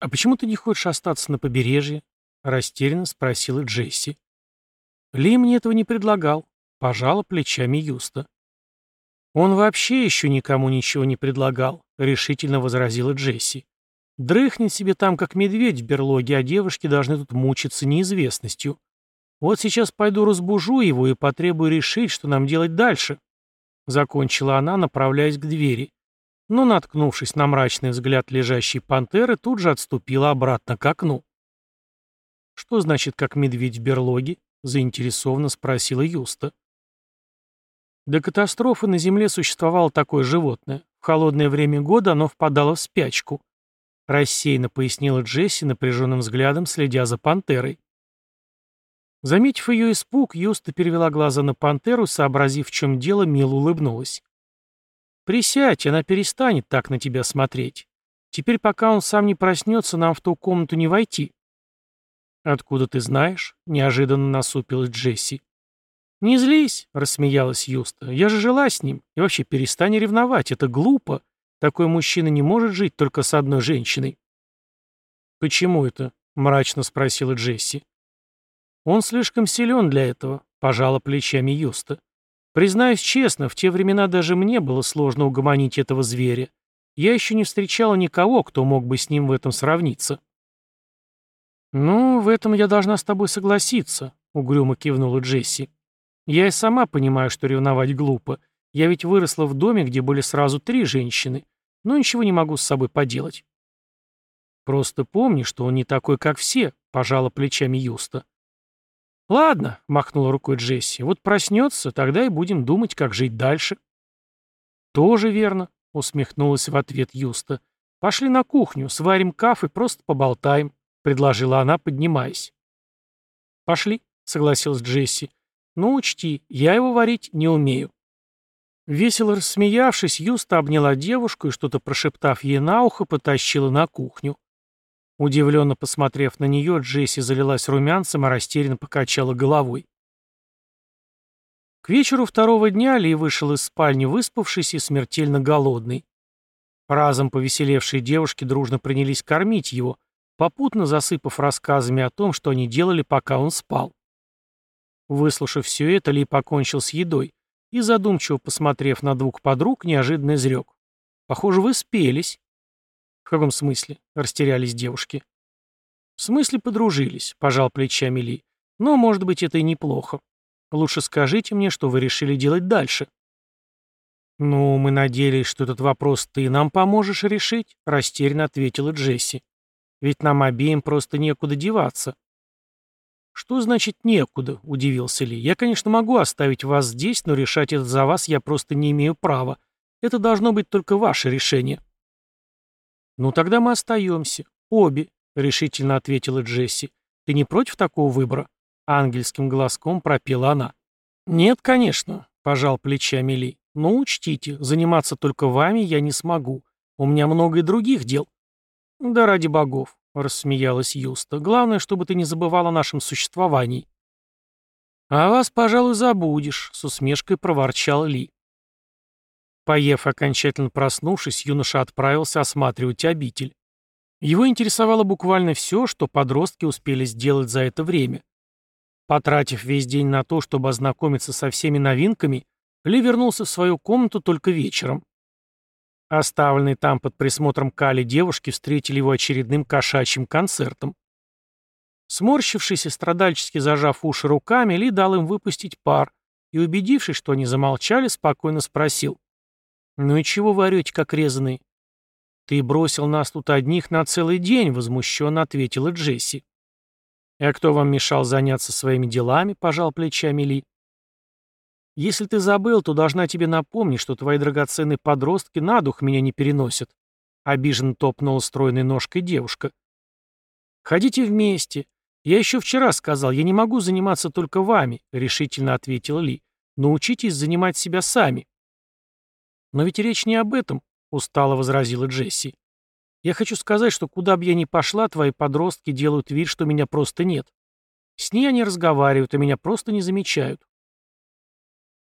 «А почему ты не хочешь остаться на побережье?» — растерянно спросила Джесси. «Ли мне этого не предлагал», — пожала плечами Юста. «Он вообще еще никому ничего не предлагал», — решительно возразила Джесси. «Дрыхнет себе там, как медведь в берлоге, а девушки должны тут мучиться неизвестностью. Вот сейчас пойду разбужу его и потребую решить, что нам делать дальше», — закончила она, направляясь к двери. Но, наткнувшись на мрачный взгляд лежащей пантеры, тут же отступила обратно к окну. «Что значит, как медведь в берлоге?» — заинтересованно спросила Юста. До катастрофы на Земле существовало такое животное. В холодное время года оно впадало в спячку. Рассеянно пояснила Джесси напряженным взглядом, следя за пантерой. Заметив ее испуг, Юста перевела глаза на пантеру, сообразив, в чем дело, мило улыбнулась. «Присядь, она перестанет так на тебя смотреть. Теперь, пока он сам не проснется, нам в ту комнату не войти». «Откуда ты знаешь?» — неожиданно насупилась Джесси. «Не злись», — рассмеялась Юста. «Я же жила с ним. И вообще перестань ревновать. Это глупо. Такой мужчина не может жить только с одной женщиной». «Почему это?» — мрачно спросила Джесси. «Он слишком силен для этого», — пожала плечами Юста. «Признаюсь честно, в те времена даже мне было сложно угомонить этого зверя. Я еще не встречала никого, кто мог бы с ним в этом сравниться». «Ну, в этом я должна с тобой согласиться», — угрюмо кивнула Джесси. Я и сама понимаю, что ревновать глупо. Я ведь выросла в доме, где были сразу три женщины, но ничего не могу с собой поделать. Просто помни, что он не такой, как все, пожала плечами Юста. Ладно, махнула рукой Джесси, вот проснется, тогда и будем думать, как жить дальше. Тоже верно, усмехнулась в ответ Юста. Пошли на кухню, сварим кафе, просто поболтаем, предложила она, поднимаясь. Пошли, согласилась Джесси. Но учти, я его варить не умею. Весело рассмеявшись, Юста обняла девушку и, что-то прошептав ей на ухо, потащила на кухню. Удивленно посмотрев на нее, Джесси залилась румянцем, а растерянно покачала головой. К вечеру второго дня Ли вышел из спальни выспавшийся и смертельно голодный. Разом повеселевшие девушки дружно принялись кормить его, попутно засыпав рассказами о том, что они делали, пока он спал. Выслушав все это, Ли покончил с едой и, задумчиво посмотрев на двух подруг, неожиданно изрек. «Похоже, вы спелись». «В каком смысле?» — растерялись девушки. «В смысле подружились», — пожал плечами Ли. «Но, может быть, это и неплохо. Лучше скажите мне, что вы решили делать дальше». «Ну, мы надеялись, что этот вопрос ты нам поможешь решить», — растерянно ответила Джесси. «Ведь нам обеим просто некуда деваться». «Что значит некуда?» — удивился Ли. «Я, конечно, могу оставить вас здесь, но решать это за вас я просто не имею права. Это должно быть только ваше решение». «Ну, тогда мы остаемся. Обе», — решительно ответила Джесси. «Ты не против такого выбора?» Ангельским глазком пропела она. «Нет, конечно», — пожал плечами Ли. «Но учтите, заниматься только вами я не смогу. У меня много и других дел». «Да ради богов. — рассмеялась Юста. «Главное, чтобы ты не забывал о нашем существовании». «А вас, пожалуй, забудешь», — с усмешкой проворчал Ли. Поев окончательно проснувшись, юноша отправился осматривать обитель. Его интересовало буквально все, что подростки успели сделать за это время. Потратив весь день на то, чтобы ознакомиться со всеми новинками, Ли вернулся в свою комнату только вечером. Оставленные там под присмотром Кали девушки встретили его очередным кошачьим концертом. Сморщившись и страдальчески зажав уши руками, Ли дал им выпустить пар и, убедившись, что они замолчали, спокойно спросил. «Ну и чего вы орете, как резаный?» «Ты бросил нас тут одних на целый день», — возмущенно ответила Джесси. «А кто вам мешал заняться своими делами?» — пожал плечами Ли. Если ты забыл, то должна тебе напомнить, что твои драгоценные подростки на дух меня не переносят. Обиженно топнула стройной ножкой девушка. Ходите вместе. Я еще вчера сказал, я не могу заниматься только вами, решительно ответила Ли. Научитесь занимать себя сами. Но ведь речь не об этом, устало возразила Джесси. Я хочу сказать, что куда бы я ни пошла, твои подростки делают вид, что меня просто нет. С ней они разговаривают, а меня просто не замечают.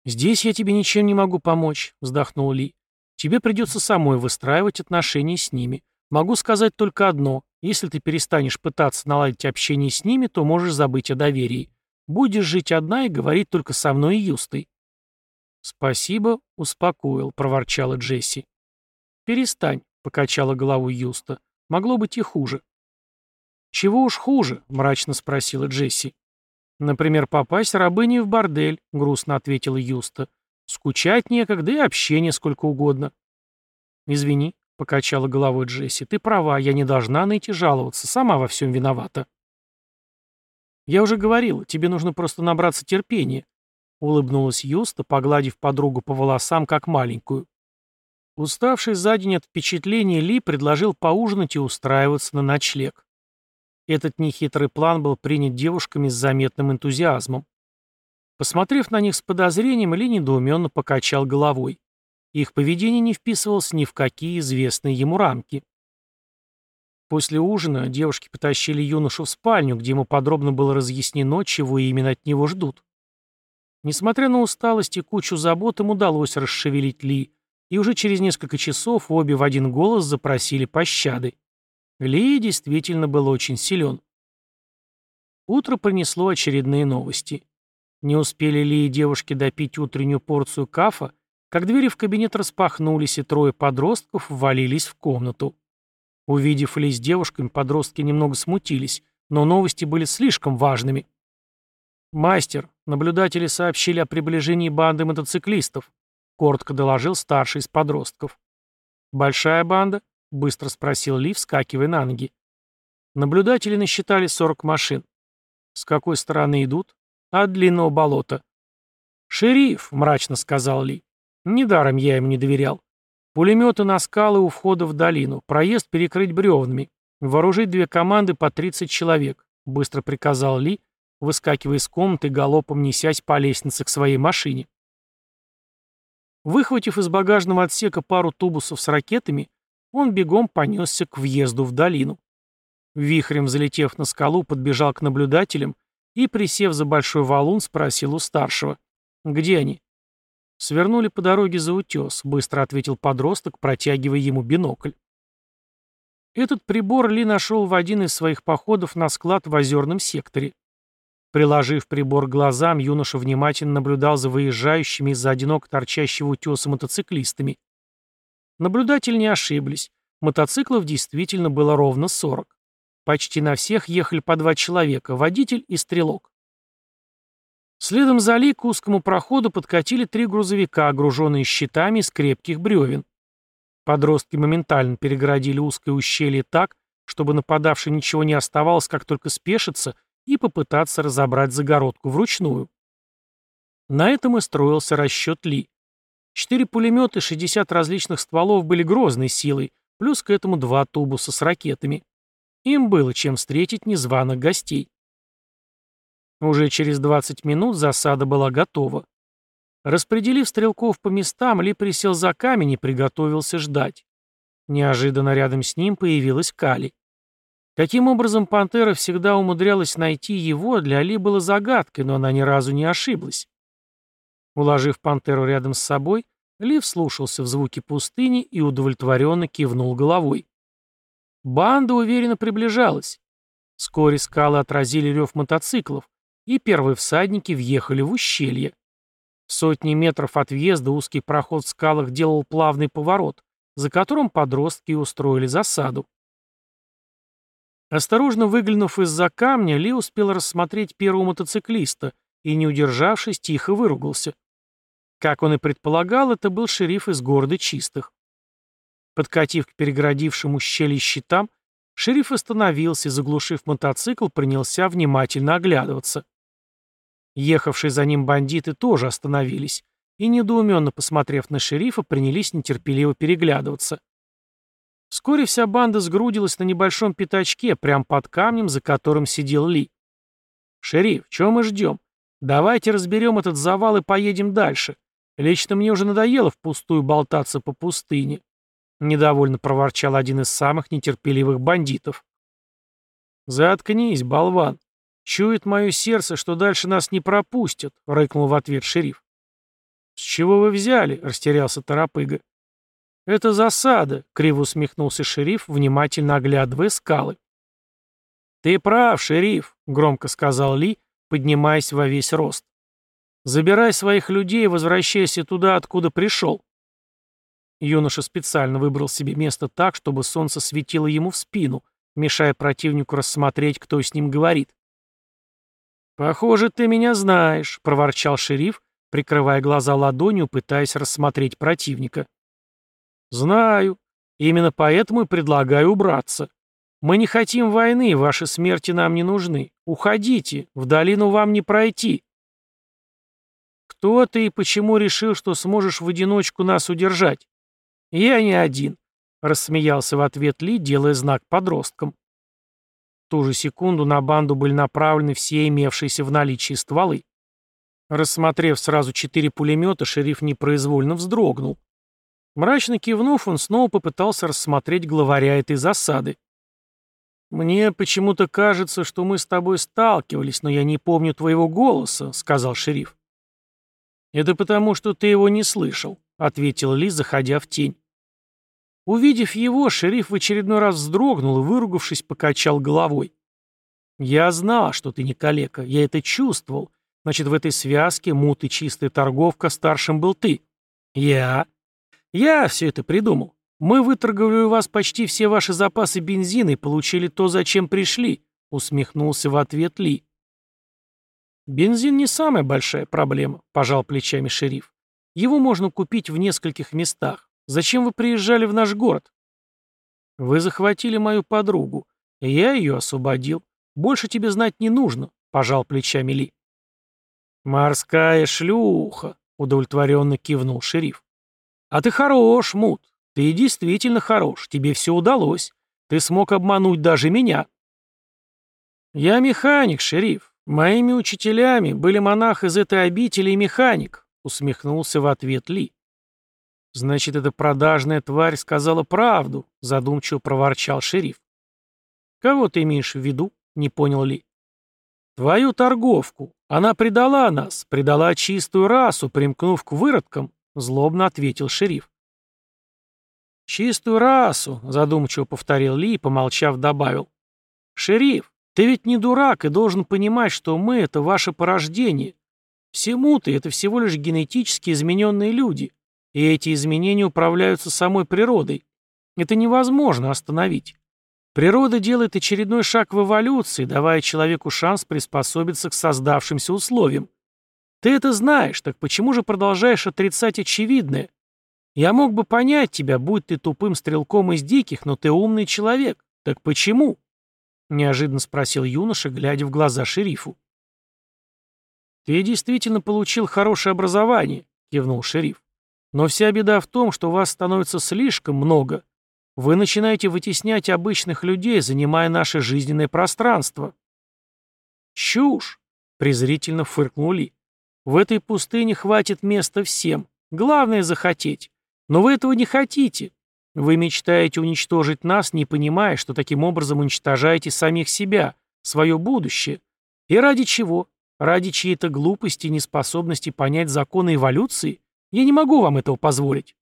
«Здесь я тебе ничем не могу помочь», — вздохнул Ли. «Тебе придется самой выстраивать отношения с ними. Могу сказать только одно. Если ты перестанешь пытаться наладить общение с ними, то можешь забыть о доверии. Будешь жить одна и говорить только со мной и Юстой». «Спасибо, успокоил», — проворчала Джесси. «Перестань», — покачала головой Юста. «Могло быть и хуже». «Чего уж хуже?» — мрачно спросила Джесси. «Например, попасть рабыней в бордель», — грустно ответила Юста. «Скучать некогда и общение сколько угодно». «Извини», — покачала головой Джесси, — «ты права, я не должна найти жаловаться, сама во всем виновата». «Я уже говорил, тебе нужно просто набраться терпения», — улыбнулась Юста, погладив подругу по волосам, как маленькую. Уставший за день от впечатления Ли предложил поужинать и устраиваться на ночлег. Этот нехитрый план был принят девушками с заметным энтузиазмом. Посмотрев на них с подозрением, Ли недоуменно покачал головой. Их поведение не вписывалось ни в какие известные ему рамки. После ужина девушки потащили юношу в спальню, где ему подробно было разъяснено, чего именно от него ждут. Несмотря на усталость и кучу забот, им удалось расшевелить Ли, и уже через несколько часов обе в один голос запросили пощады. Ли действительно был очень силен. Утро принесло очередные новости. Не успели Ли и девушки допить утреннюю порцию кафа, как двери в кабинет распахнулись, и трое подростков ввалились в комнату. Увидев Ли с девушками, подростки немного смутились, но новости были слишком важными. «Мастер, наблюдатели сообщили о приближении банды мотоциклистов», коротко доложил старший из подростков. «Большая банда?» — быстро спросил Ли, вскакивая на ноги. Наблюдатели насчитали 40 машин. «С какой стороны идут?» «От длинного болота». «Шериф», — мрачно сказал Ли. «Недаром я ему не доверял. Пулеметы на скалы у входа в долину. Проезд перекрыть бревнами. Вооружить две команды по 30 человек», — быстро приказал Ли, выскакивая из комнаты, галопом несясь по лестнице к своей машине. Выхватив из багажного отсека пару тубусов с ракетами, он бегом понесся к въезду в долину. Вихрем залетев на скалу, подбежал к наблюдателям и, присев за большой валун, спросил у старшего. «Где они?» «Свернули по дороге за утес», — быстро ответил подросток, протягивая ему бинокль. Этот прибор Ли нашел в один из своих походов на склад в озерном секторе. Приложив прибор к глазам, юноша внимательно наблюдал за выезжающими из-за одиноко торчащего утеса мотоциклистами. Наблюдатели не ошиблись. Мотоциклов действительно было ровно 40. Почти на всех ехали по два человека, водитель и стрелок. Следом за Ли к узкому проходу подкатили три грузовика, огруженные щитами из крепких бревен. Подростки моментально перегородили узкое ущелье так, чтобы нападавший ничего не оставалось, как только спешиться и попытаться разобрать загородку вручную. На этом и строился расчет Ли. Четыре пулемета и 60 различных стволов были грозной силой, плюс к этому два тубуса с ракетами. Им было чем встретить незваных гостей. Уже через 20 минут засада была готова. Распределив стрелков по местам, Ли присел за камень и приготовился ждать. Неожиданно рядом с ним появилась Кали. Каким образом пантера всегда умудрялась найти его, для Ли было загадкой, но она ни разу не ошиблась. Уложив пантеру рядом с собой, Ли вслушался в звуки пустыни и удовлетворенно кивнул головой. Банда уверенно приближалась. Вскоре скалы отразили рев мотоциклов, и первые всадники въехали в ущелье. Сотни метров от въезда узкий проход в скалах делал плавный поворот, за которым подростки устроили засаду. Осторожно выглянув из-за камня, Ли успел рассмотреть первого мотоциклиста и, не удержавшись, тихо выругался. Как он и предполагал, это был шериф из города Чистых. Подкатив к перегородившему ущелье щитам, шериф остановился и, заглушив мотоцикл, принялся внимательно оглядываться. Ехавшие за ним бандиты тоже остановились и, недоуменно посмотрев на шерифа, принялись нетерпеливо переглядываться. Вскоре вся банда сгрудилась на небольшом пятачке, прямо под камнем, за которым сидел Ли. «Шериф, чего мы ждем? Давайте разберем этот завал и поедем дальше. Лично мне уже надоело впустую болтаться по пустыне. Недовольно проворчал один из самых нетерпеливых бандитов. «Заткнись, болван. Чует мое сердце, что дальше нас не пропустят», — рыкнул в ответ шериф. «С чего вы взяли?» — растерялся Торопыга. «Это засада», — криво усмехнулся шериф, внимательно оглядывая скалы. «Ты прав, шериф», — громко сказал Ли, поднимаясь во весь рост. «Забирай своих людей и возвращайся туда, откуда пришел». Юноша специально выбрал себе место так, чтобы солнце светило ему в спину, мешая противнику рассмотреть, кто с ним говорит. «Похоже, ты меня знаешь», — проворчал шериф, прикрывая глаза ладонью, пытаясь рассмотреть противника. «Знаю. Именно поэтому и предлагаю убраться. Мы не хотим войны, ваши смерти нам не нужны. Уходите, в долину вам не пройти». «Кто ты и почему решил, что сможешь в одиночку нас удержать?» «Я не один», — рассмеялся в ответ Ли, делая знак подросткам. В ту же секунду на банду были направлены все имевшиеся в наличии стволы. Рассмотрев сразу четыре пулемета, шериф непроизвольно вздрогнул. Мрачно кивнув, он снова попытался рассмотреть главаря этой засады. «Мне почему-то кажется, что мы с тобой сталкивались, но я не помню твоего голоса», — сказал шериф. «Это потому, что ты его не слышал», — ответил Ли, заходя в тень. Увидев его, шериф в очередной раз вздрогнул и, выругавшись, покачал головой. «Я знал, что ты не калека, я это чувствовал. Значит, в этой связке, мут и чистая торговка, старшим был ты. Я. Я все это придумал. Мы выторговали у вас почти все ваши запасы бензина и получили то, зачем пришли», — усмехнулся в ответ Ли. «Бензин не самая большая проблема», — пожал плечами шериф. «Его можно купить в нескольких местах. Зачем вы приезжали в наш город? Вы захватили мою подругу. Я ее освободил. Больше тебе знать не нужно, пожал плечами Ли. Морская шлюха, удовлетворенно кивнул шериф. А ты хорош, Мут. Ты действительно хорош. Тебе все удалось. Ты смог обмануть даже меня. Я механик, шериф. Моими учителями были монах из этой обители и механик, усмехнулся в ответ Ли. «Значит, эта продажная тварь сказала правду», — задумчиво проворчал шериф. «Кого ты имеешь в виду?» — не понял Ли. «Твою торговку. Она предала нас, предала чистую расу, примкнув к выродкам», — злобно ответил шериф. «Чистую расу», — задумчиво повторил Ли и, помолчав, добавил. «Шериф, ты ведь не дурак и должен понимать, что мы — это ваше порождение. Всему ты — это всего лишь генетически измененные люди. И эти изменения управляются самой природой. Это невозможно остановить. Природа делает очередной шаг в эволюции, давая человеку шанс приспособиться к создавшимся условиям. Ты это знаешь, так почему же продолжаешь отрицать очевидное? Я мог бы понять тебя, будь ты тупым стрелком из диких, но ты умный человек. Так почему? Неожиданно спросил юноша, глядя в глаза шерифу. Ты действительно получил хорошее образование, кивнул шериф. Но вся беда в том, что вас становится слишком много. Вы начинаете вытеснять обычных людей, занимая наше жизненное пространство. Чушь! презрительно фыркнул Ли. В этой пустыне хватит места всем. Главное захотеть. Но вы этого не хотите. Вы мечтаете уничтожить нас, не понимая, что таким образом уничтожаете самих себя, свое будущее. И ради чего? Ради чьей-то глупости и неспособности понять законы эволюции? Я не могу вам этого позволить».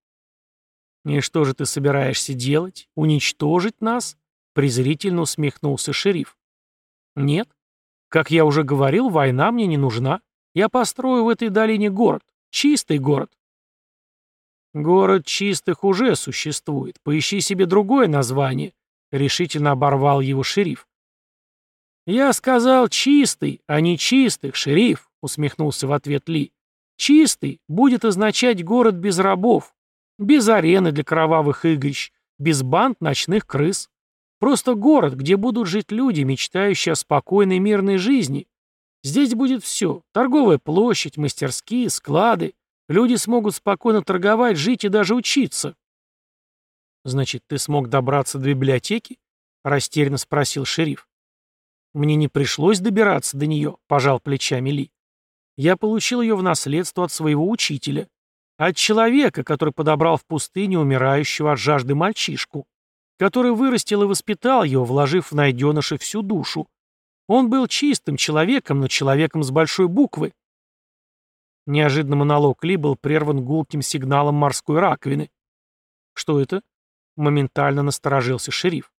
«И что же ты собираешься делать? Уничтожить нас?» презрительно усмехнулся шериф. «Нет. Как я уже говорил, война мне не нужна. Я построю в этой долине город. Чистый город». «Город чистых уже существует. Поищи себе другое название», — решительно оборвал его шериф. «Я сказал чистый, а не чистых, шериф», — усмехнулся в ответ Ли. Чистый будет означать город без рабов, без арены для кровавых игрищ, без банд ночных крыс. Просто город, где будут жить люди, мечтающие о спокойной мирной жизни. Здесь будет все. Торговая площадь, мастерские, склады. Люди смогут спокойно торговать, жить и даже учиться. «Значит, ты смог добраться до библиотеки?» — растерянно спросил шериф. «Мне не пришлось добираться до нее», — пожал плечами Ли. Я получил ее в наследство от своего учителя. От человека, который подобрал в пустыне умирающего от жажды мальчишку. Который вырастил и воспитал его, вложив в найденыша всю душу. Он был чистым человеком, но человеком с большой буквы. Неожиданно монолог Ли был прерван гулким сигналом морской раковины. Что это? Моментально насторожился шериф.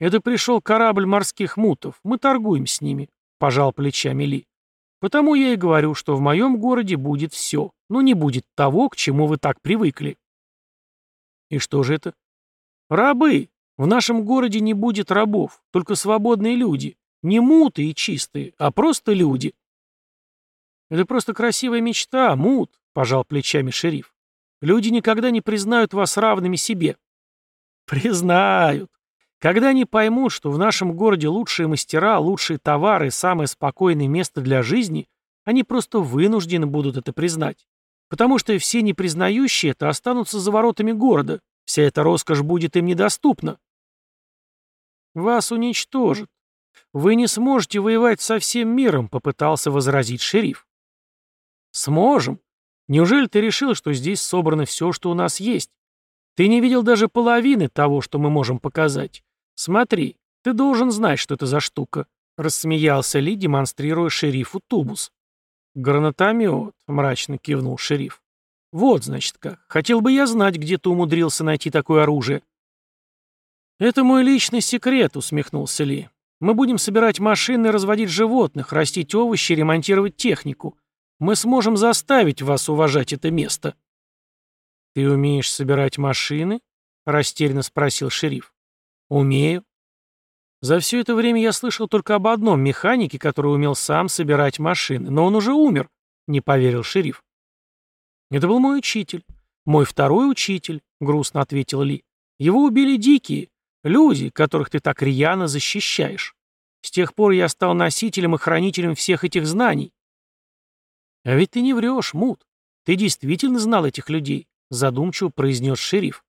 Это пришел корабль морских мутов. Мы торгуем с ними, пожал плечами Ли. Потому я и говорю, что в моем городе будет все, но не будет того, к чему вы так привыкли. И что же это? Рабы. В нашем городе не будет рабов, только свободные люди. Не муты и чистые, а просто люди. Это просто красивая мечта, мут, пожал плечами шериф. Люди никогда не признают вас равными себе. Признают. Когда они поймут, что в нашем городе лучшие мастера, лучшие товары самое спокойное место для жизни, они просто вынуждены будут это признать. Потому что все непризнающие это останутся за воротами города. Вся эта роскошь будет им недоступна. Вас уничтожат. Вы не сможете воевать со всем миром, попытался возразить шериф. Сможем. Неужели ты решил, что здесь собрано все, что у нас есть? Ты не видел даже половины того, что мы можем показать. Смотри, ты должен знать, что это за штука. Рассмеялся Ли, демонстрируя шерифу тубус. «Гранатомет», — мрачно кивнул шериф. «Вот, значит, как. Хотел бы я знать, где ты умудрился найти такое оружие». «Это мой личный секрет», — усмехнулся Ли. «Мы будем собирать машины, разводить животных, растить овощи, ремонтировать технику. Мы сможем заставить вас уважать это место». «Ты умеешь собирать машины?» — растерянно спросил шериф. «Умею». За все это время я слышал только об одном механике, который умел сам собирать машины, но он уже умер, — не поверил шериф. «Это был мой учитель. Мой второй учитель», — грустно ответил Ли. «Его убили дикие, люди, которых ты так рьяно защищаешь. С тех пор я стал носителем и хранителем всех этих знаний. «А ведь ты не врешь, Мут. Ты действительно знал этих людей», — задумчиво произнес шериф.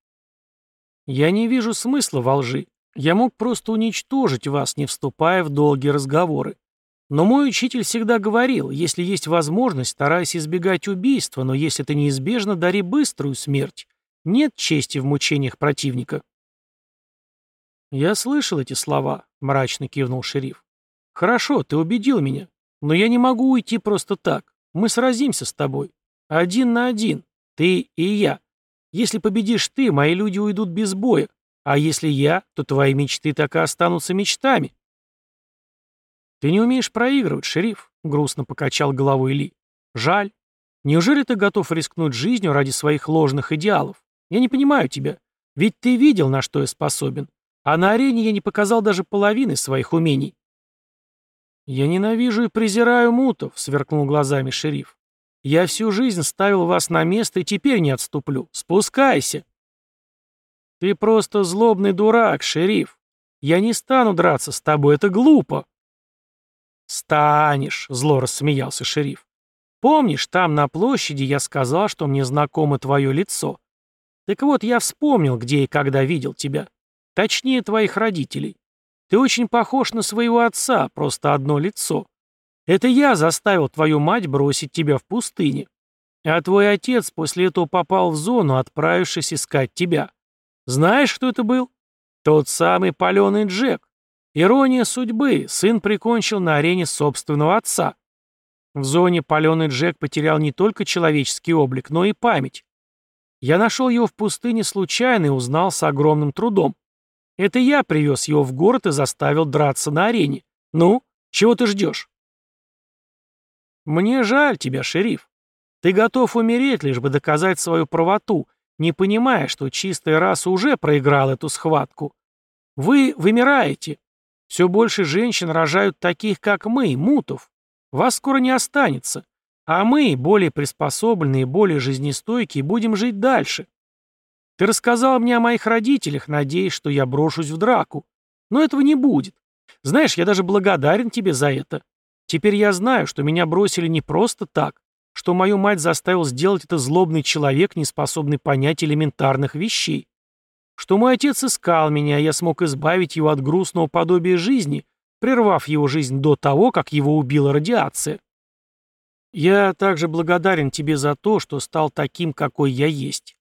«Я не вижу смысла во лжи. Я мог просто уничтожить вас, не вступая в долгие разговоры. Но мой учитель всегда говорил, если есть возможность, старайся избегать убийства, но если это неизбежно, дари быструю смерть. Нет чести в мучениях противника». «Я слышал эти слова», — мрачно кивнул шериф. «Хорошо, ты убедил меня, но я не могу уйти просто так. Мы сразимся с тобой. Один на один. Ты и я. Если победишь ты, мои люди уйдут без боя. А если я, то твои мечты так и останутся мечтами. Ты не умеешь проигрывать, шериф, грустно покачал головой Ли. Жаль. Неужели ты готов рискнуть жизнью ради своих ложных идеалов? Я не понимаю тебя. Ведь ты видел, на что я способен. А на арене я не показал даже половины своих умений. «Я ненавижу и презираю мутов», — сверкнул глазами шериф. «Я всю жизнь ставил вас на место и теперь не отступлю. Спускайся!» «Ты просто злобный дурак, шериф. Я не стану драться с тобой, это глупо». «Станешь», — зло рассмеялся шериф. «Помнишь, там на площади я сказал, что мне знакомо твое лицо? Так вот, я вспомнил, где и когда видел тебя. Точнее, твоих родителей. Ты очень похож на своего отца, просто одно лицо. Это я заставил твою мать бросить тебя в пустыне. А твой отец после этого попал в зону, отправившись искать тебя. Знаешь, кто это был? Тот самый паленый Джек. Ирония судьбы. Сын прикончил на арене собственного отца. В зоне паленый Джек потерял не только человеческий облик, но и память. Я нашел его в пустыне случайно и узнал с огромным трудом. Это я привез его в город и заставил драться на арене. Ну, чего ты ждешь? Мне жаль тебя, шериф. Ты готов умереть, лишь бы доказать свою правоту, не понимая, что чистая раса уже проиграла эту схватку. Вы вымираете. Все больше женщин рожают таких, как мы, мутов. Вас скоро не останется. А мы, более приспособленные, более жизнестойкие, будем жить дальше. Ты рассказал мне о моих родителях, надеясь, что я брошусь в драку. Но этого не будет. Знаешь, я даже благодарен тебе за это. Теперь я знаю, что меня бросили не просто так, что мою мать заставил сделать это злобный человек, не способный понять элементарных вещей. Что мой отец искал меня, и я смог избавить его от грустного подобия жизни, прервав его жизнь до того, как его убила радиация. Я также благодарен тебе за то, что стал таким, какой я есть.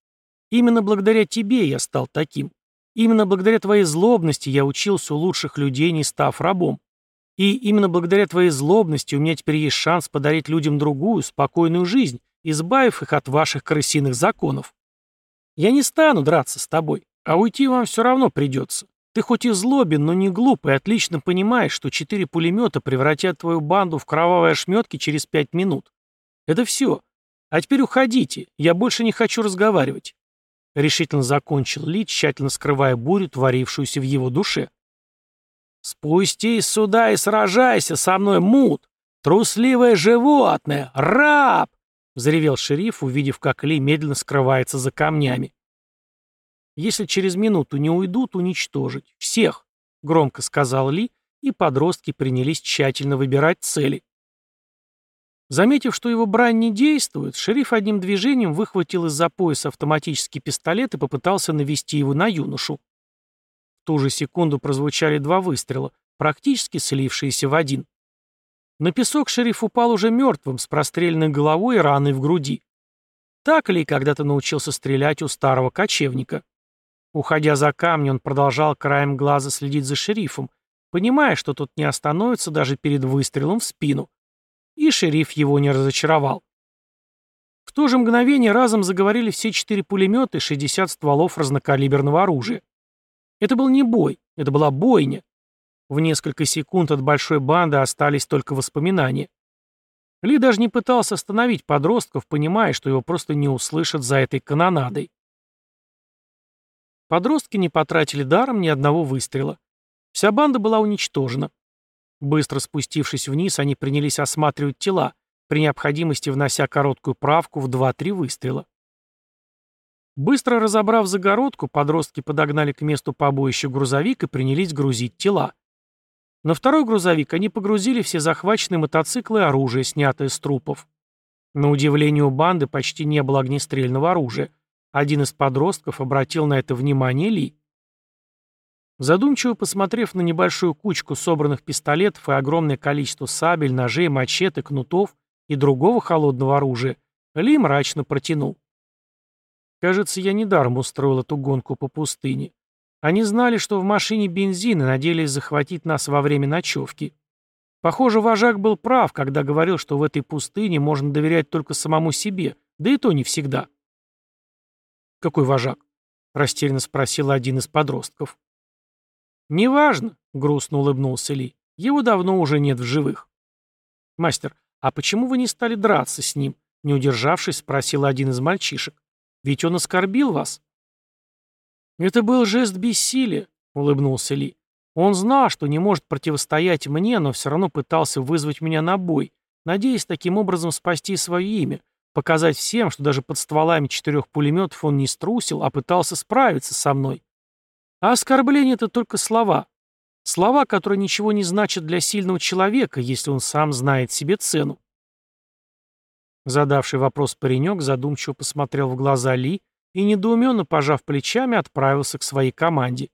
Именно благодаря тебе я стал таким. Именно благодаря твоей злобности я учился у лучших людей, не став рабом. И именно благодаря твоей злобности у меня теперь есть шанс подарить людям другую, спокойную жизнь, избавив их от ваших крысиных законов. Я не стану драться с тобой, а уйти вам все равно придется. Ты хоть и злобен, но не глуп и отлично понимаешь, что четыре пулемета превратят твою банду в кровавые ошметки через пять минут. Это все. А теперь уходите, я больше не хочу разговаривать. Решительно закончил Ли, тщательно скрывая бурю, творившуюся в его душе. «Спустись сюда и сражайся со мной, мут! Трусливое животное! Раб!» — взревел шериф, увидев, как Ли медленно скрывается за камнями. «Если через минуту не уйдут, уничтожить. Всех!» — громко сказал Ли, и подростки принялись тщательно выбирать цели. Заметив, что его брань не действует, шериф одним движением выхватил из-за пояса автоматический пистолет и попытался навести его на юношу ту же секунду прозвучали два выстрела, практически слившиеся в один. На песок шериф упал уже мертвым, с простреленной головой и раной в груди. Так ли когда-то научился стрелять у старого кочевника? Уходя за камни, он продолжал краем глаза следить за шерифом, понимая, что тот не остановится даже перед выстрелом в спину. И шериф его не разочаровал. В то же мгновение разом заговорили все четыре пулемета и 60 стволов разнокалиберного оружия. Это был не бой, это была бойня. В несколько секунд от большой банды остались только воспоминания. Ли даже не пытался остановить подростков, понимая, что его просто не услышат за этой канонадой. Подростки не потратили даром ни одного выстрела. Вся банда была уничтожена. Быстро спустившись вниз, они принялись осматривать тела, при необходимости внося короткую правку в 2-3 выстрела. Быстро разобрав загородку, подростки подогнали к месту побоища грузовик и принялись грузить тела. На второй грузовик они погрузили все захваченные мотоциклы и оружие, снятое с трупов. На удивление у банды почти не было огнестрельного оружия. Один из подростков обратил на это внимание Ли. Задумчиво посмотрев на небольшую кучку собранных пистолетов и огромное количество сабель, ножей, мачете, кнутов и другого холодного оружия, Ли мрачно протянул. Кажется, я недаром устроил эту гонку по пустыне. Они знали, что в машине бензин и надеялись захватить нас во время ночевки. Похоже, вожак был прав, когда говорил, что в этой пустыне можно доверять только самому себе, да и то не всегда. «Какой вожак?» — растерянно спросил один из подростков. «Неважно», — грустно улыбнулся Ли. «Его давно уже нет в живых». «Мастер, а почему вы не стали драться с ним?» — не удержавшись, спросил один из мальчишек. Ведь он оскорбил вас». «Это был жест бессилия», — улыбнулся Ли. «Он знал, что не может противостоять мне, но все равно пытался вызвать меня на бой, надеясь таким образом спасти свое имя, показать всем, что даже под стволами четырех пулеметов он не струсил, а пытался справиться со мной. А оскорбление — это только слова. Слова, которые ничего не значат для сильного человека, если он сам знает себе цену. Задавший вопрос паренек задумчиво посмотрел в глаза Ли и, недоуменно пожав плечами, отправился к своей команде.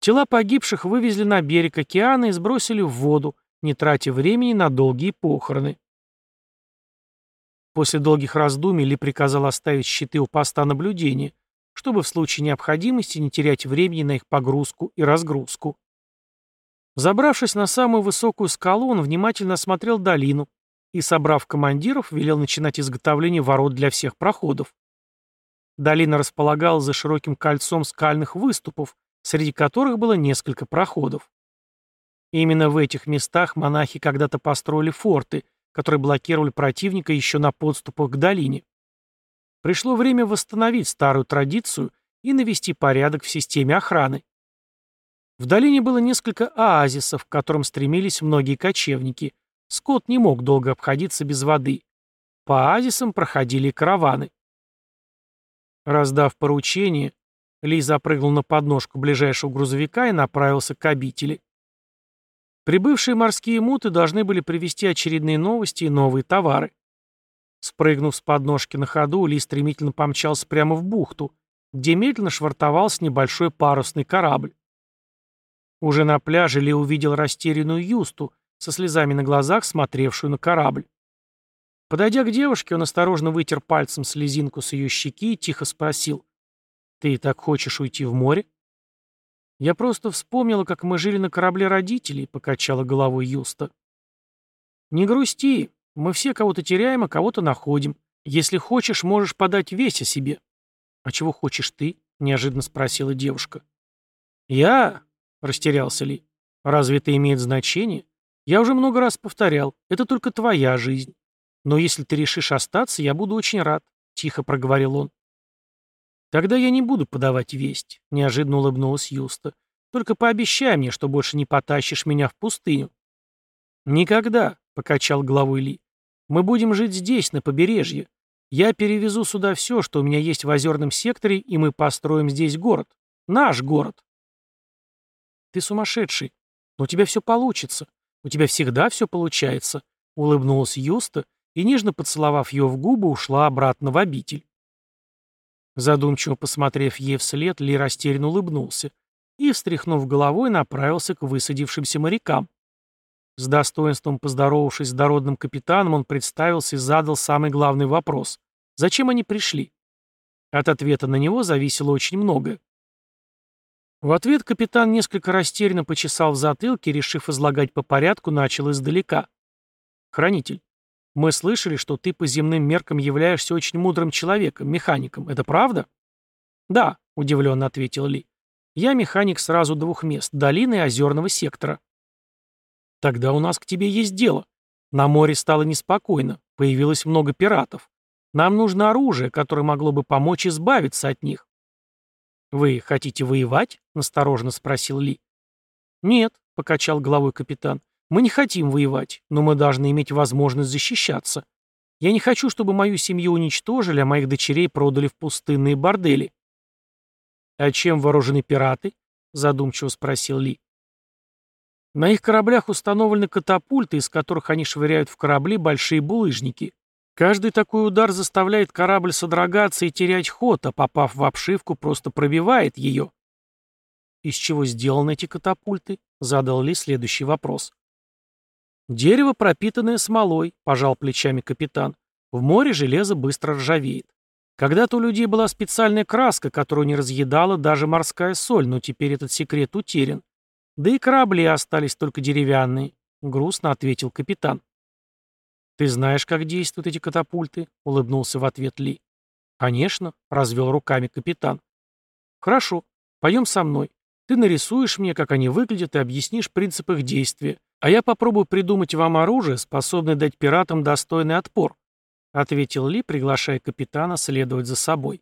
Тела погибших вывезли на берег океана и сбросили в воду, не тратя времени на долгие похороны. После долгих раздумий Ли приказал оставить щиты у поста наблюдения, чтобы в случае необходимости не терять времени на их погрузку и разгрузку. Забравшись на самую высокую скалу, он внимательно осмотрел долину, и, собрав командиров, велел начинать изготовление ворот для всех проходов. Долина располагалась за широким кольцом скальных выступов, среди которых было несколько проходов. именно в этих местах монахи когда-то построили форты, которые блокировали противника еще на подступах к долине. Пришло время восстановить старую традицию и навести порядок в системе охраны. В долине было несколько оазисов, к которым стремились многие кочевники, Скот не мог долго обходиться без воды. По оазисам проходили караваны. Раздав поручение, Ли запрыгнул на подножку ближайшего грузовика и направился к обители. Прибывшие морские муты должны были привезти очередные новости и новые товары. Спрыгнув с подножки на ходу, Ли стремительно помчался прямо в бухту, где медленно швартовался небольшой парусный корабль. Уже на пляже Ли увидел растерянную Юсту, со слезами на глазах, смотревшую на корабль. Подойдя к девушке, он осторожно вытер пальцем слезинку с ее щеки и тихо спросил. «Ты так хочешь уйти в море?» «Я просто вспомнила, как мы жили на корабле родителей», — покачала головой Юста. «Не грусти. Мы все кого-то теряем, а кого-то находим. Если хочешь, можешь подать весь о себе». «А чего хочешь ты?» — неожиданно спросила девушка. «Я?» — растерялся Ли. «Разве это имеет значение? Я уже много раз повторял, это только твоя жизнь. Но если ты решишь остаться, я буду очень рад», — тихо проговорил он. «Тогда я не буду подавать весть», — неожиданно улыбнулась Юста. «Только пообещай мне, что больше не потащишь меня в пустыню». «Никогда», — покачал головой Ли. «Мы будем жить здесь, на побережье. Я перевезу сюда все, что у меня есть в озерном секторе, и мы построим здесь город. Наш город». «Ты сумасшедший. Но у тебя все получится. У тебя всегда все получается», — улыбнулась Юста и, нежно поцеловав ее в губы, ушла обратно в обитель. Задумчиво посмотрев ей вслед, Ли растерянно улыбнулся и, встряхнув головой, направился к высадившимся морякам. С достоинством поздоровавшись с дородным капитаном, он представился и задал самый главный вопрос. Зачем они пришли? От ответа на него зависело очень многое. В ответ капитан несколько растерянно почесал в затылке, решив излагать по порядку, начал издалека. «Хранитель, мы слышали, что ты по земным меркам являешься очень мудрым человеком, механиком. Это правда? Да, удивленно ответил Ли. Я механик сразу двух мест, долины и озерного сектора. Тогда у нас к тебе есть дело. На море стало неспокойно, появилось много пиратов. Нам нужно оружие, которое могло бы помочь избавиться от них. «Вы хотите воевать?» — настороженно спросил Ли. «Нет», — покачал головой капитан. Мы не хотим воевать, но мы должны иметь возможность защищаться. Я не хочу, чтобы мою семью уничтожили, а моих дочерей продали в пустынные бордели. «А чем вооружены пираты?» — задумчиво спросил Ли. На их кораблях установлены катапульты, из которых они швыряют в корабли большие булыжники. Каждый такой удар заставляет корабль содрогаться и терять ход, а попав в обшивку, просто пробивает ее. «Из чего сделаны эти катапульты?» — задал Ли следующий вопрос. «Дерево, пропитанное смолой», — пожал плечами капитан. «В море железо быстро ржавеет. Когда-то у людей была специальная краска, которую не разъедала даже морская соль, но теперь этот секрет утерян. Да и корабли остались только деревянные», — грустно ответил капитан. «Ты знаешь, как действуют эти катапульты?» — улыбнулся в ответ Ли. «Конечно», — развел руками капитан. «Хорошо, пойдем со мной. Ты нарисуешь мне, как они выглядят, и объяснишь принцип их действия. «А я попробую придумать вам оружие, способное дать пиратам достойный отпор», ответил Ли, приглашая капитана следовать за собой.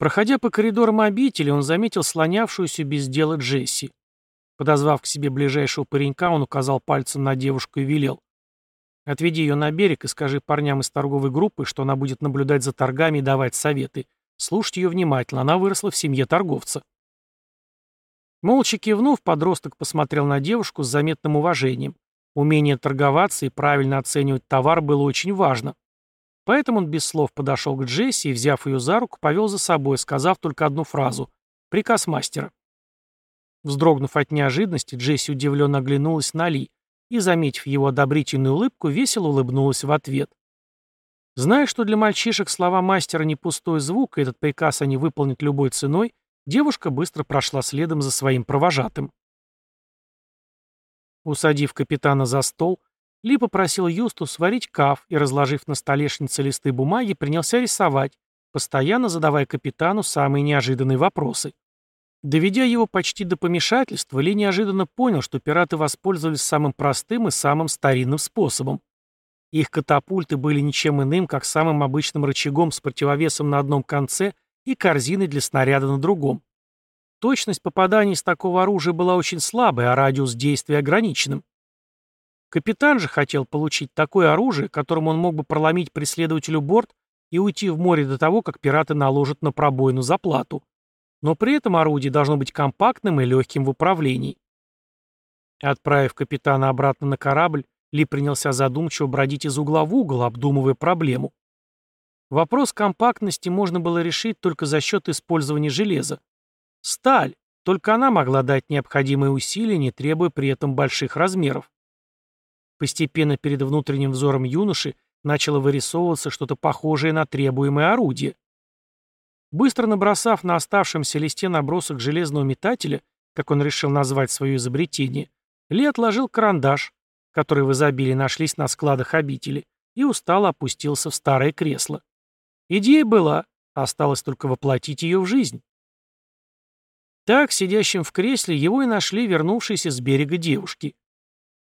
Проходя по коридорам обители, он заметил слонявшуюся без дела Джесси. Подозвав к себе ближайшего паренька, он указал пальцем на девушку и велел. «Отведи ее на берег и скажи парням из торговой группы, что она будет наблюдать за торгами и давать советы. Слушать ее внимательно, она выросла в семье торговца». Молча кивнув, подросток посмотрел на девушку с заметным уважением. Умение торговаться и правильно оценивать товар было очень важно. Поэтому он без слов подошел к Джесси и, взяв ее за руку, повел за собой, сказав только одну фразу «Приказ мастера». Вздрогнув от неожиданности, Джесси удивленно оглянулась на Ли и, заметив его одобрительную улыбку, весело улыбнулась в ответ. Зная, что для мальчишек слова мастера не пустой звук, и этот приказ они выполнят любой ценой, Девушка быстро прошла следом за своим провожатым. Усадив капитана за стол, Ли попросил Юсту сварить каф и, разложив на столешнице листы бумаги, принялся рисовать, постоянно задавая капитану самые неожиданные вопросы. Доведя его почти до помешательства, Ли неожиданно понял, что пираты воспользовались самым простым и самым старинным способом. Их катапульты были ничем иным, как самым обычным рычагом с противовесом на одном конце и корзиной для снаряда на другом. Точность попаданий из такого оружия была очень слабой, а радиус действия ограниченным. Капитан же хотел получить такое оружие, которым он мог бы проломить преследователю борт и уйти в море до того, как пираты наложат на пробоину заплату. Но при этом орудие должно быть компактным и легким в управлении. Отправив капитана обратно на корабль, Ли принялся задумчиво бродить из угла в угол, обдумывая проблему. Вопрос компактности можно было решить только за счет использования железа. Сталь, только она могла дать необходимые усилия, не требуя при этом больших размеров. Постепенно перед внутренним взором юноши начало вырисовываться что-то похожее на требуемое орудие. Быстро набросав на оставшемся листе набросок железного метателя, как он решил назвать свое изобретение, Ли отложил карандаш, который в изобилии нашлись на складах обители, и устало опустился в старое кресло. Идея была, Осталось только воплотить ее в жизнь. Так, сидящим в кресле, его и нашли вернувшиеся с берега девушки.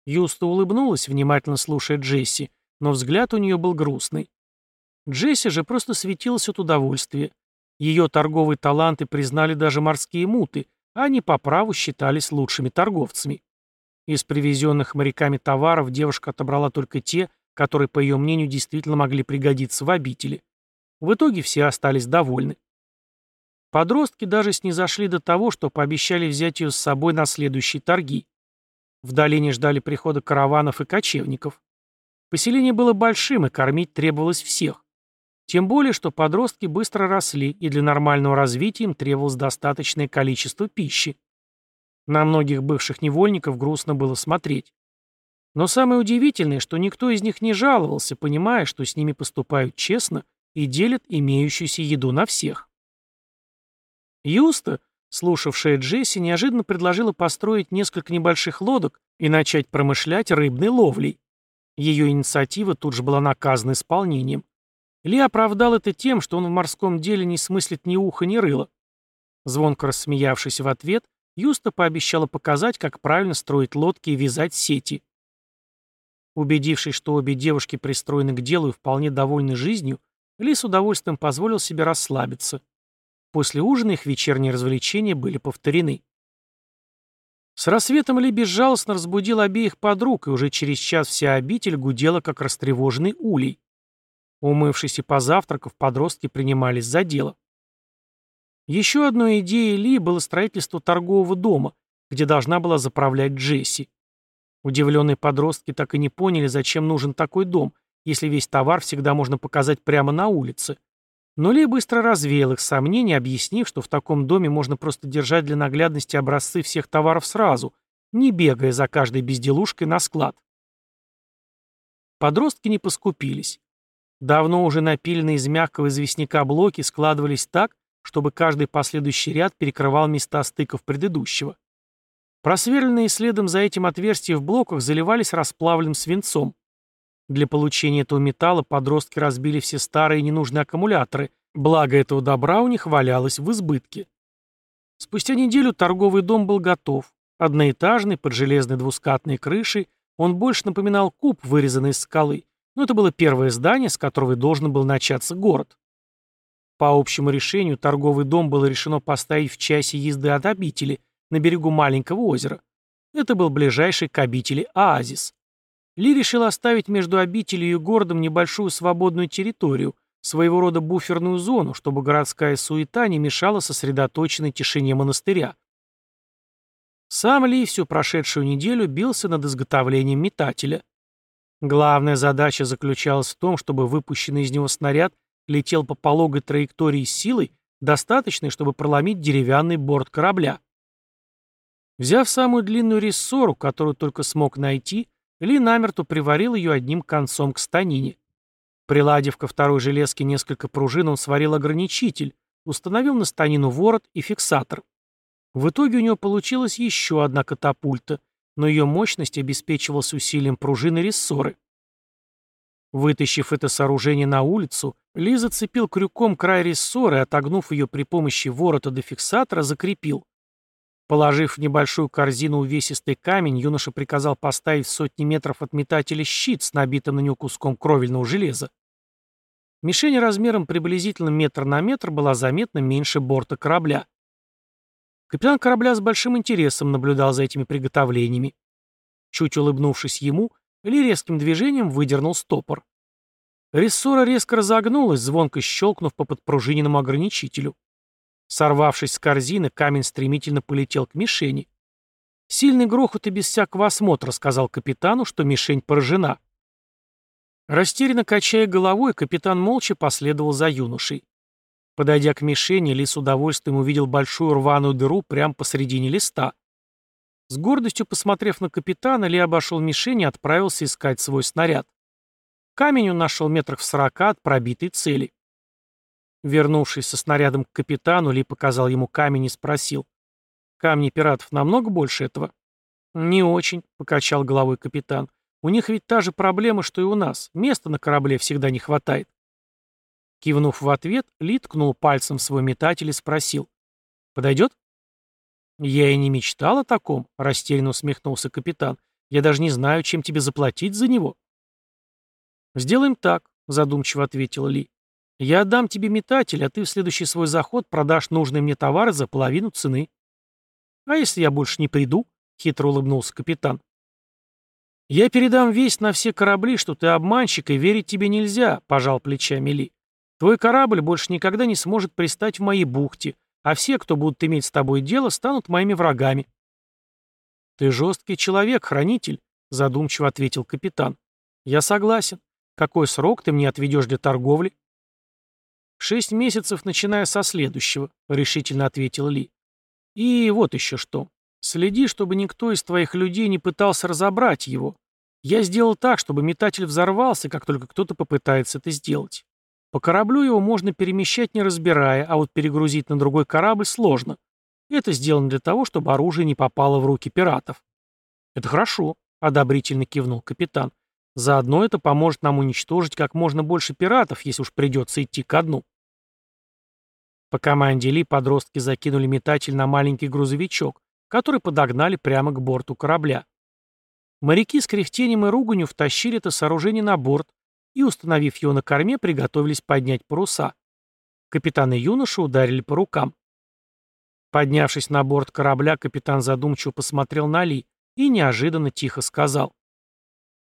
Юста улыбнулась, внимательно слушая Джесси, но взгляд у нее был грустный. Джесси же просто светилась от удовольствия. Ее торговые таланты признали даже морские муты, а они по праву считались лучшими торговцами. Из привезенных моряками товаров девушка отобрала только те, которые, по ее мнению, действительно могли пригодиться в обители. В итоге все остались довольны. Подростки даже снизошли до того, что пообещали взять ее с собой на следующие торги. В долине ждали прихода караванов и кочевников. Поселение было большим, и кормить требовалось всех. Тем более, что подростки быстро росли, и для нормального развития им требовалось достаточное количество пищи. На многих бывших невольников грустно было смотреть. Но самое удивительное, что никто из них не жаловался, понимая, что с ними поступают честно и делят имеющуюся еду на всех. Юста, слушавшая Джесси, неожиданно предложила построить несколько небольших лодок и начать промышлять рыбной ловлей. Ее инициатива тут же была наказана исполнением. Ли оправдал это тем, что он в морском деле не смыслит ни уха, ни рыла. Звонко рассмеявшись в ответ, Юста пообещала показать, как правильно строить лодки и вязать сети. Убедившись, что обе девушки пристроены к делу и вполне довольны жизнью, Ли с удовольствием позволил себе расслабиться. После ужина их вечерние развлечения были повторены. С рассветом Ли безжалостно разбудил обеих подруг, и уже через час вся обитель гудела, как растревоженный улей. Умывшись и позавтракав, подростки принимались за дело. Еще одной идеей Ли было строительство торгового дома, где должна была заправлять Джесси. Удивленные подростки так и не поняли, зачем нужен такой дом, если весь товар всегда можно показать прямо на улице. Но Ли быстро развеял их сомнения, объяснив, что в таком доме можно просто держать для наглядности образцы всех товаров сразу, не бегая за каждой безделушкой на склад. Подростки не поскупились. Давно уже напиленные из мягкого известняка блоки складывались так, чтобы каждый последующий ряд перекрывал места стыков предыдущего. Просверленные следом за этим отверстия в блоках заливались расплавленным свинцом. Для получения этого металла подростки разбили все старые ненужные аккумуляторы, благо этого добра у них валялось в избытке. Спустя неделю торговый дом был готов. Одноэтажный, под железной двускатной крышей, он больше напоминал куб, вырезанный из скалы, но это было первое здание, с которого должен был начаться город. По общему решению торговый дом было решено поставить в часе езды от обители, на берегу маленького озера. Это был ближайший к обители оазис. Ли решил оставить между обителью и городом небольшую свободную территорию, своего рода буферную зону, чтобы городская суета не мешала сосредоточенной тишине монастыря. Сам Ли всю прошедшую неделю бился над изготовлением метателя. Главная задача заключалась в том, чтобы выпущенный из него снаряд летел по пологой траектории с силой, достаточной, чтобы проломить деревянный борт корабля. Взяв самую длинную рессору, которую только смог найти, ли намертво приварил ее одним концом к станине. Приладив ко второй железке несколько пружин, он сварил ограничитель, установил на станину ворот и фиксатор. В итоге у него получилась еще одна катапульта, но ее мощность обеспечивалась усилием пружины рессоры. Вытащив это сооружение на улицу, Ли зацепил крюком край рессоры отогнув ее при помощи ворота до фиксатора, закрепил. Положив в небольшую корзину увесистый камень, юноша приказал поставить в сотни метров от метателя щит с набитым на него куском кровельного железа. Мишень размером приблизительно метр на метр была заметно меньше борта корабля. Капитан корабля с большим интересом наблюдал за этими приготовлениями. Чуть улыбнувшись ему, Ли резким движением выдернул стопор. Рессора резко разогнулась, звонко щелкнув по подпружиненному ограничителю. Сорвавшись с корзины, камень стремительно полетел к мишени. Сильный грохот и без всякого осмотра сказал капитану, что мишень поражена. Растерянно качая головой, капитан молча последовал за юношей. Подойдя к мишени, Ли с удовольствием увидел большую рваную дыру прямо посредине листа. С гордостью посмотрев на капитана, Ли обошел мишень и отправился искать свой снаряд. Камень он нашел метрах в сорока от пробитой цели. Вернувшись со снарядом к капитану, Ли показал ему камень и спросил. «Камни пиратов намного больше этого?» «Не очень», — покачал головой капитан. «У них ведь та же проблема, что и у нас. Места на корабле всегда не хватает». Кивнув в ответ, Ли ткнул пальцем в свой метатель и спросил. «Подойдет?» «Я и не мечтал о таком», — растерянно усмехнулся капитан. «Я даже не знаю, чем тебе заплатить за него». «Сделаем так», — задумчиво ответил Ли. «Я отдам тебе метатель, а ты в следующий свой заход продашь нужные мне товары за половину цены». «А если я больше не приду?» — хитро улыбнулся капитан. «Я передам весть на все корабли, что ты обманщик, и верить тебе нельзя», — пожал плечами Ли. «Твой корабль больше никогда не сможет пристать в моей бухте, а все, кто будут иметь с тобой дело, станут моими врагами». «Ты жесткий человек, хранитель», — задумчиво ответил капитан. «Я согласен. Какой срок ты мне отведешь для торговли?» «Шесть месяцев, начиная со следующего», — решительно ответил Ли. «И вот еще что. Следи, чтобы никто из твоих людей не пытался разобрать его. Я сделал так, чтобы метатель взорвался, как только кто-то попытается это сделать. По кораблю его можно перемещать не разбирая, а вот перегрузить на другой корабль сложно. Это сделано для того, чтобы оружие не попало в руки пиратов. Это хорошо, одобрительно кивнул капитан. Заодно это поможет нам уничтожить как можно больше пиратов, если уж придется идти ко дну. По команде Ли подростки закинули метатель на маленький грузовичок, который подогнали прямо к борту корабля. Моряки с кряхтением и руганью втащили это сооружение на борт и, установив его на корме, приготовились поднять паруса. Капитан и юноша ударили по рукам. Поднявшись на борт корабля, капитан задумчиво посмотрел на Ли и неожиданно тихо сказал.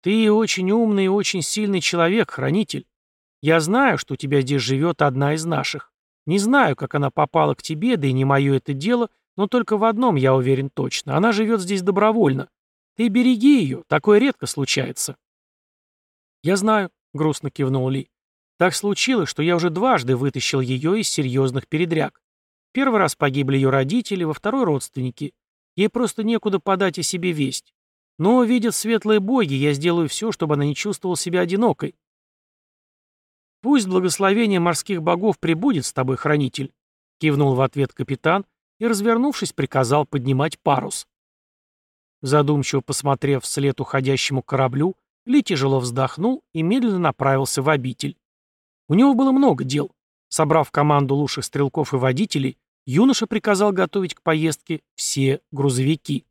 «Ты очень умный и очень сильный человек, хранитель. Я знаю, что у тебя здесь живет одна из наших. Не знаю, как она попала к тебе, да и не мое это дело, но только в одном я уверен точно. Она живет здесь добровольно. Ты береги ее, такое редко случается. Я знаю, грустно кивнул Ли. Так случилось, что я уже дважды вытащил ее из серьезных передряг. Первый раз погибли ее родители, во второй — родственники. Ей просто некуда подать о себе весть. Но, видят светлые боги, я сделаю все, чтобы она не чувствовала себя одинокой. Пусть благословение морских богов прибудет с тобой, хранитель, кивнул в ответ капитан и, развернувшись, приказал поднимать парус. Задумчиво посмотрев вслед уходящему кораблю, Ли тяжело вздохнул и медленно направился в обитель. У него было много дел. Собрав команду лучших стрелков и водителей, юноша приказал готовить к поездке все грузовики.